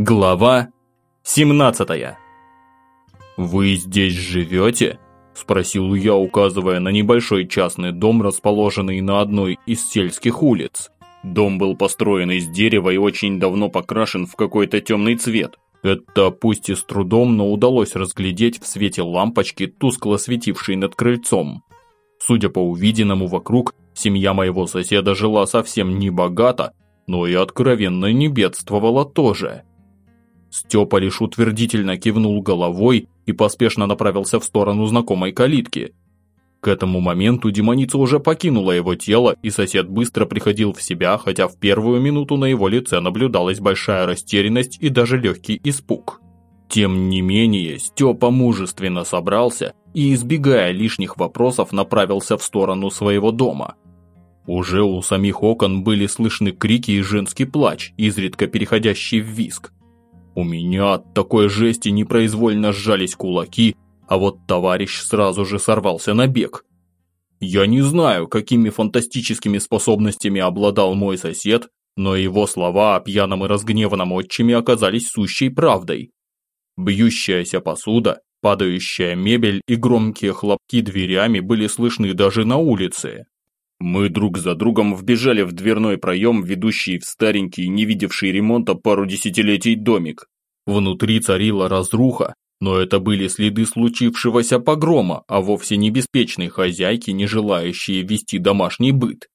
Глава 17 «Вы здесь живете?» – спросил я, указывая на небольшой частный дом, расположенный на одной из сельских улиц. Дом был построен из дерева и очень давно покрашен в какой-то темный цвет. Это пусть и с трудом, но удалось разглядеть в свете лампочки, тускло светившей над крыльцом. Судя по увиденному вокруг, семья моего соседа жила совсем не богато, но и откровенно не бедствовала тоже. Степа лишь утвердительно кивнул головой и поспешно направился в сторону знакомой калитки. К этому моменту демоница уже покинула его тело, и сосед быстро приходил в себя, хотя в первую минуту на его лице наблюдалась большая растерянность и даже легкий испуг. Тем не менее, Степа мужественно собрался и, избегая лишних вопросов, направился в сторону своего дома. Уже у самих окон были слышны крики и женский плач, изредка переходящий в виск. У меня от такой жести непроизвольно сжались кулаки, а вот товарищ сразу же сорвался на бег. Я не знаю, какими фантастическими способностями обладал мой сосед, но его слова о пьяном и разгневанном отчиме оказались сущей правдой. Бьющаяся посуда, падающая мебель и громкие хлопки дверями были слышны даже на улице. Мы друг за другом вбежали в дверной проем, ведущий в старенький, не видевший ремонта пару десятилетий домик. Внутри царила разруха, но это были следы случившегося погрома, а вовсе не беспечной хозяйки, не желающие вести домашний быт.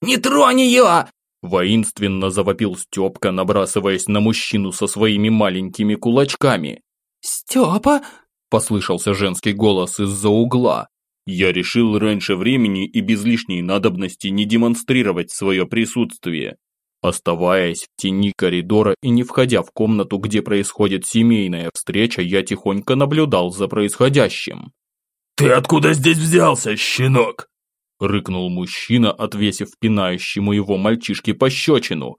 «Не тронь ее!» Воинственно завопил Степка, набрасываясь на мужчину со своими маленькими кулачками. «Степа?» – послышался женский голос из-за угла. Я решил раньше времени и без лишней надобности не демонстрировать свое присутствие. Оставаясь в тени коридора и не входя в комнату, где происходит семейная встреча, я тихонько наблюдал за происходящим. «Ты откуда здесь взялся, щенок?» Рыкнул мужчина, отвесив пинающему его мальчишке пощечину.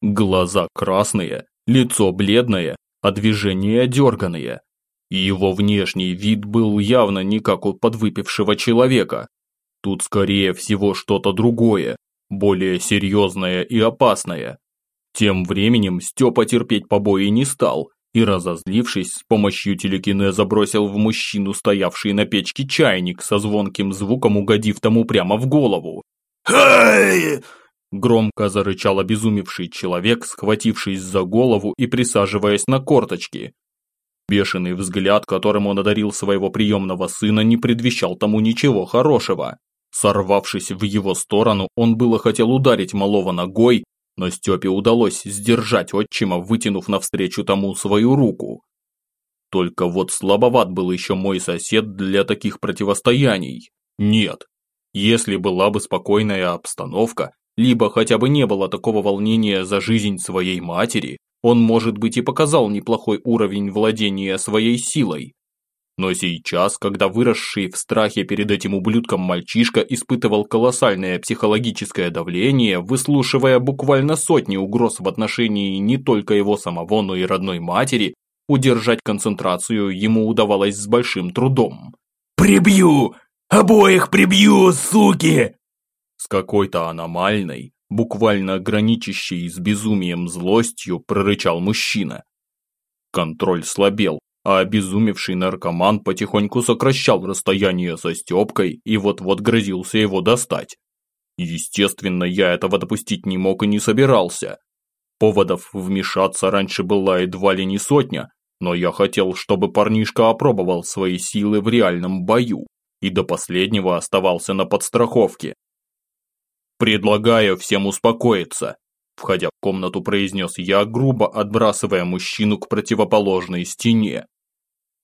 Глаза красные, лицо бледное, а движения дерганые и его внешний вид был явно не как у подвыпившего человека. Тут скорее всего что-то другое, более серьезное и опасное. Тем временем Степа терпеть побои не стал и, разозлившись, с помощью телекинеза бросил в мужчину, стоявший на печке чайник со звонким звуком, угодив тому прямо в голову. «Ай!» Громко зарычал обезумевший человек, схватившись за голову и присаживаясь на корточки. Бешеный взгляд, которым он одарил своего приемного сына, не предвещал тому ничего хорошего. Сорвавшись в его сторону, он было хотел ударить малого ногой, но Степе удалось сдержать отчима, вытянув навстречу тому свою руку. Только вот слабоват был еще мой сосед для таких противостояний. Нет. Если была бы спокойная обстановка, либо хотя бы не было такого волнения за жизнь своей матери, он, может быть, и показал неплохой уровень владения своей силой. Но сейчас, когда выросший в страхе перед этим ублюдком мальчишка испытывал колоссальное психологическое давление, выслушивая буквально сотни угроз в отношении не только его самого, но и родной матери, удержать концентрацию ему удавалось с большим трудом. «Прибью! Обоих прибью, суки!» С какой-то аномальной, буквально граничащей с безумием злостью, прорычал мужчина. Контроль слабел, а обезумевший наркоман потихоньку сокращал расстояние со Степкой и вот-вот грозился его достать. Естественно, я этого допустить не мог и не собирался. Поводов вмешаться раньше была едва ли не сотня, но я хотел, чтобы парнишка опробовал свои силы в реальном бою и до последнего оставался на подстраховке. «Предлагаю всем успокоиться», – входя в комнату, произнес я, грубо отбрасывая мужчину к противоположной стене.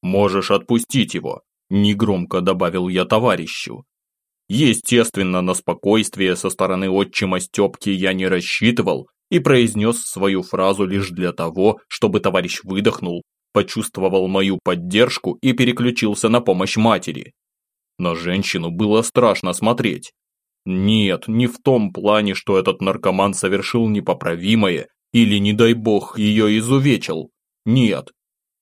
«Можешь отпустить его», – негромко добавил я товарищу. Естественно, на спокойствие со стороны отчима Степки я не рассчитывал и произнес свою фразу лишь для того, чтобы товарищ выдохнул, почувствовал мою поддержку и переключился на помощь матери. На женщину было страшно смотреть. Нет, не в том плане, что этот наркоман совершил непоправимое или, не дай бог, ее изувечил. Нет.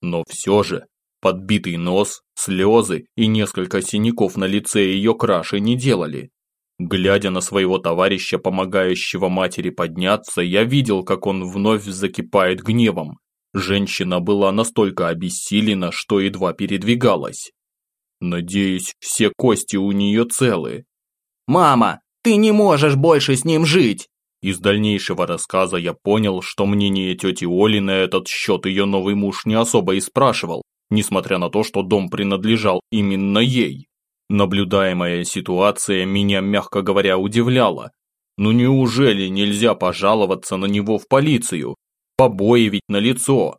Но все же, подбитый нос, слезы и несколько синяков на лице ее краши не делали. Глядя на своего товарища, помогающего матери подняться, я видел, как он вновь закипает гневом. Женщина была настолько обессилена, что едва передвигалась. Надеюсь, все кости у нее целы. «Мама, ты не можешь больше с ним жить!» Из дальнейшего рассказа я понял, что мнение тети Оли на этот счет ее новый муж не особо и спрашивал, несмотря на то, что дом принадлежал именно ей. Наблюдаемая ситуация меня, мягко говоря, удивляла. Ну неужели нельзя пожаловаться на него в полицию? Побои ведь на лицо.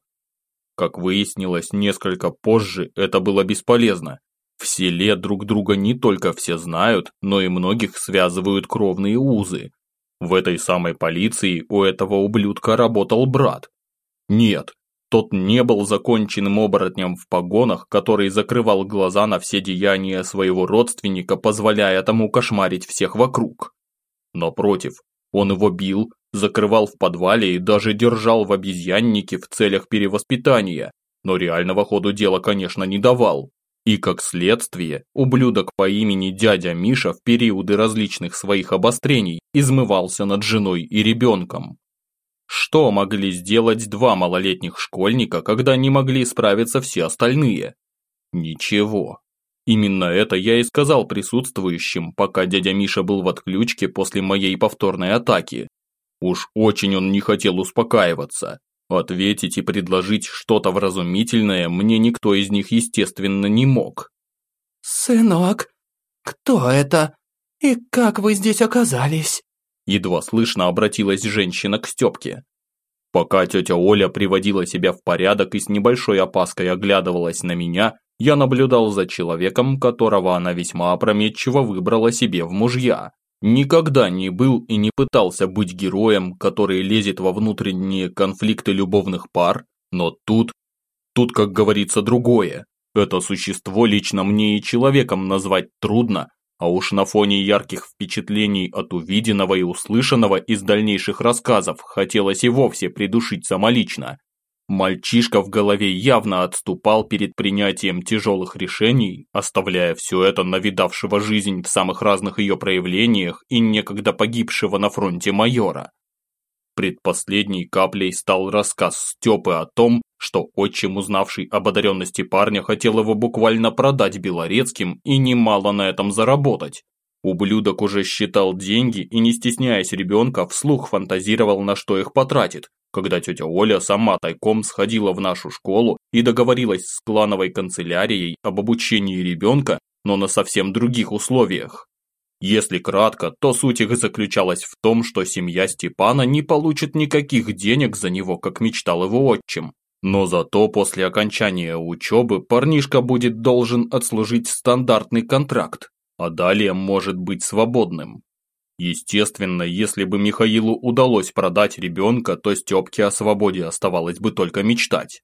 Как выяснилось несколько позже, это было бесполезно. В селе друг друга не только все знают, но и многих связывают кровные узы. В этой самой полиции у этого ублюдка работал брат. Нет, тот не был законченным оборотнем в погонах, который закрывал глаза на все деяния своего родственника, позволяя тому кошмарить всех вокруг. Но против, он его бил, закрывал в подвале и даже держал в обезьяннике в целях перевоспитания, но реального ходу дела, конечно, не давал. И как следствие, ублюдок по имени дядя Миша в периоды различных своих обострений измывался над женой и ребенком. Что могли сделать два малолетних школьника, когда не могли справиться все остальные? Ничего. Именно это я и сказал присутствующим, пока дядя Миша был в отключке после моей повторной атаки. Уж очень он не хотел успокаиваться. Ответить и предложить что-то вразумительное мне никто из них, естественно, не мог. «Сынок, кто это? И как вы здесь оказались?» едва слышно обратилась женщина к Степке. Пока тетя Оля приводила себя в порядок и с небольшой опаской оглядывалась на меня, я наблюдал за человеком, которого она весьма опрометчиво выбрала себе в мужья. Никогда не был и не пытался быть героем, который лезет во внутренние конфликты любовных пар, но тут... Тут, как говорится, другое. Это существо лично мне и человеком назвать трудно, а уж на фоне ярких впечатлений от увиденного и услышанного из дальнейших рассказов хотелось и вовсе придушить самолично. Мальчишка в голове явно отступал перед принятием тяжелых решений, оставляя все это навидавшего жизнь в самых разных ее проявлениях и некогда погибшего на фронте майора. Предпоследней каплей стал рассказ Степы о том, что отчим, узнавший об одаренности парня, хотел его буквально продать Белорецким и немало на этом заработать. Ублюдок уже считал деньги и, не стесняясь ребенка, вслух фантазировал, на что их потратит, когда тетя Оля сама тайком сходила в нашу школу и договорилась с клановой канцелярией об обучении ребенка, но на совсем других условиях. Если кратко, то суть их заключалась в том, что семья Степана не получит никаких денег за него, как мечтал его отчим. Но зато после окончания учебы парнишка будет должен отслужить стандартный контракт, а далее может быть свободным. Естественно, если бы Михаилу удалось продать ребенка, то Степке о свободе оставалось бы только мечтать.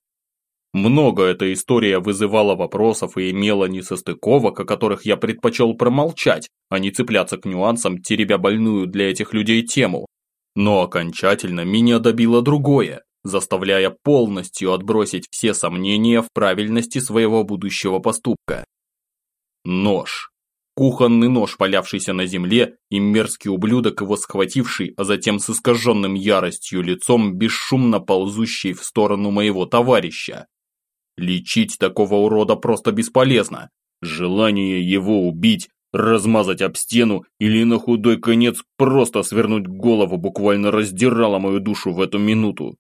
Много эта история вызывала вопросов и имела несостыковок, о которых я предпочел промолчать, а не цепляться к нюансам, теребя больную для этих людей тему. Но окончательно меня добило другое, заставляя полностью отбросить все сомнения в правильности своего будущего поступка. Нож. Кухонный нож, валявшийся на земле, и мерзкий ублюдок, его схвативший, а затем с искаженным яростью лицом, бесшумно ползущий в сторону моего товарища. Лечить такого урода просто бесполезно. Желание его убить, размазать об стену или на худой конец просто свернуть голову буквально раздирало мою душу в эту минуту.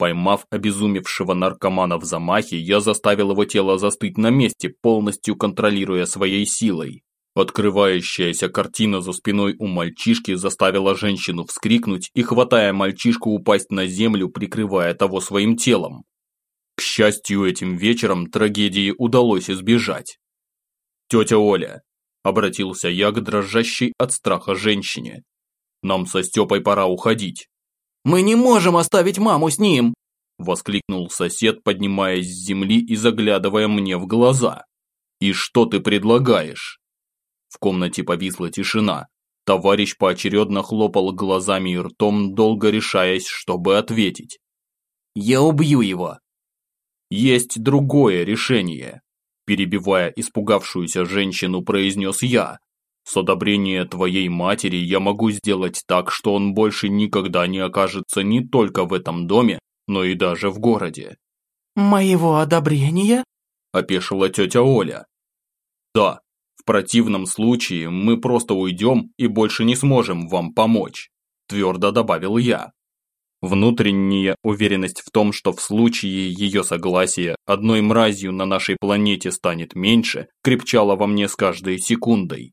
Поймав обезумевшего наркомана в замахе, я заставил его тело застыть на месте, полностью контролируя своей силой. Открывающаяся картина за спиной у мальчишки заставила женщину вскрикнуть и, хватая мальчишку, упасть на землю, прикрывая того своим телом. К счастью, этим вечером трагедии удалось избежать. «Тетя Оля», – обратился я к дрожащей от страха женщине, – «нам со Степой пора уходить». «Мы не можем оставить маму с ним!» – воскликнул сосед, поднимаясь с земли и заглядывая мне в глаза. «И что ты предлагаешь?» В комнате повисла тишина. Товарищ поочередно хлопал глазами и ртом, долго решаясь, чтобы ответить. «Я убью его!» «Есть другое решение», – перебивая испугавшуюся женщину, произнес я. «С одобрения твоей матери я могу сделать так, что он больше никогда не окажется не только в этом доме, но и даже в городе. «Моего одобрения?» – опешила тетя Оля. «Да, в противном случае мы просто уйдем и больше не сможем вам помочь», – твердо добавил я. Внутренняя уверенность в том, что в случае ее согласия одной мразью на нашей планете станет меньше, крепчала во мне с каждой секундой.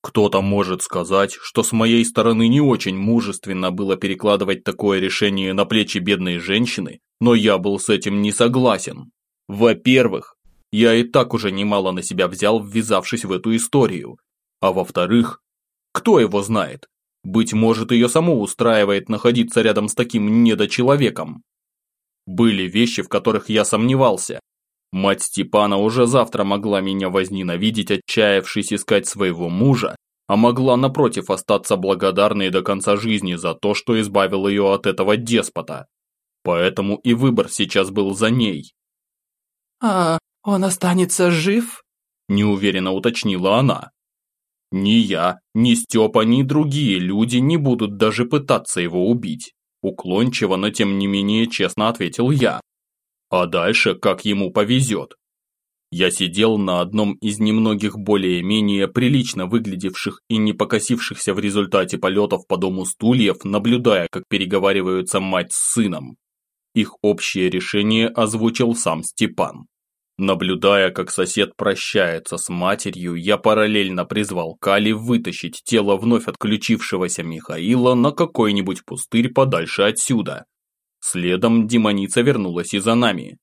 Кто-то может сказать, что с моей стороны не очень мужественно было перекладывать такое решение на плечи бедной женщины, но я был с этим не согласен. Во-первых, я и так уже немало на себя взял, ввязавшись в эту историю. А во-вторых, кто его знает? Быть может, ее саму устраивает находиться рядом с таким недочеловеком. Были вещи, в которых я сомневался. Мать Степана уже завтра могла меня возненавидеть, отчаявшись искать своего мужа, а могла, напротив, остаться благодарной до конца жизни за то, что избавил ее от этого деспота. Поэтому и выбор сейчас был за ней. «А он останется жив?» – неуверенно уточнила она. Ни я, ни Степа, ни другие люди не будут даже пытаться его убить. Уклончиво, но тем не менее честно ответил я. А дальше как ему повезет. Я сидел на одном из немногих более-менее прилично выглядевших и не покосившихся в результате полетов по дому стульев, наблюдая, как переговариваются мать с сыном. Их общее решение озвучил сам Степан. Наблюдая, как сосед прощается с матерью, я параллельно призвал Кали вытащить тело вновь отключившегося Михаила на какой-нибудь пустырь подальше отсюда. Следом демоница вернулась и за нами.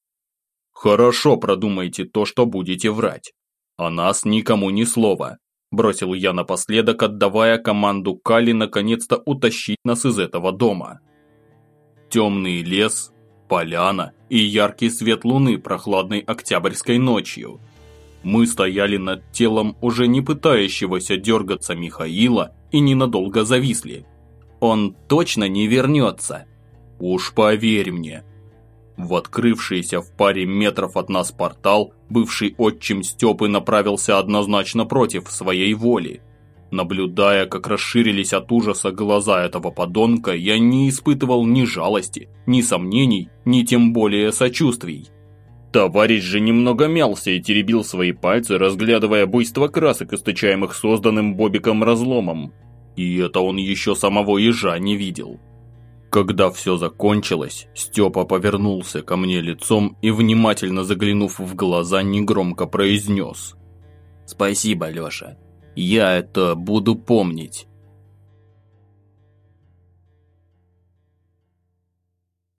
«Хорошо продумайте то, что будете врать. О нас никому ни слова», – бросил я напоследок, отдавая команду Кали наконец-то утащить нас из этого дома. Темный лес, поляна и яркий свет луны прохладной октябрьской ночью. Мы стояли над телом уже не пытающегося дергаться Михаила и ненадолго зависли. Он точно не вернется. Уж поверь мне. В открывшийся в паре метров от нас портал бывший отчим Степы направился однозначно против своей воли. Наблюдая, как расширились от ужаса глаза этого подонка, я не испытывал ни жалости, ни сомнений, ни тем более сочувствий. Товарищ же немного мялся и теребил свои пальцы, разглядывая буйство красок, источаемых созданным Бобиком разломом. И это он еще самого ежа не видел. Когда все закончилось, Степа повернулся ко мне лицом и, внимательно заглянув в глаза, негромко произнес. «Спасибо, Леша. Я это буду помнить.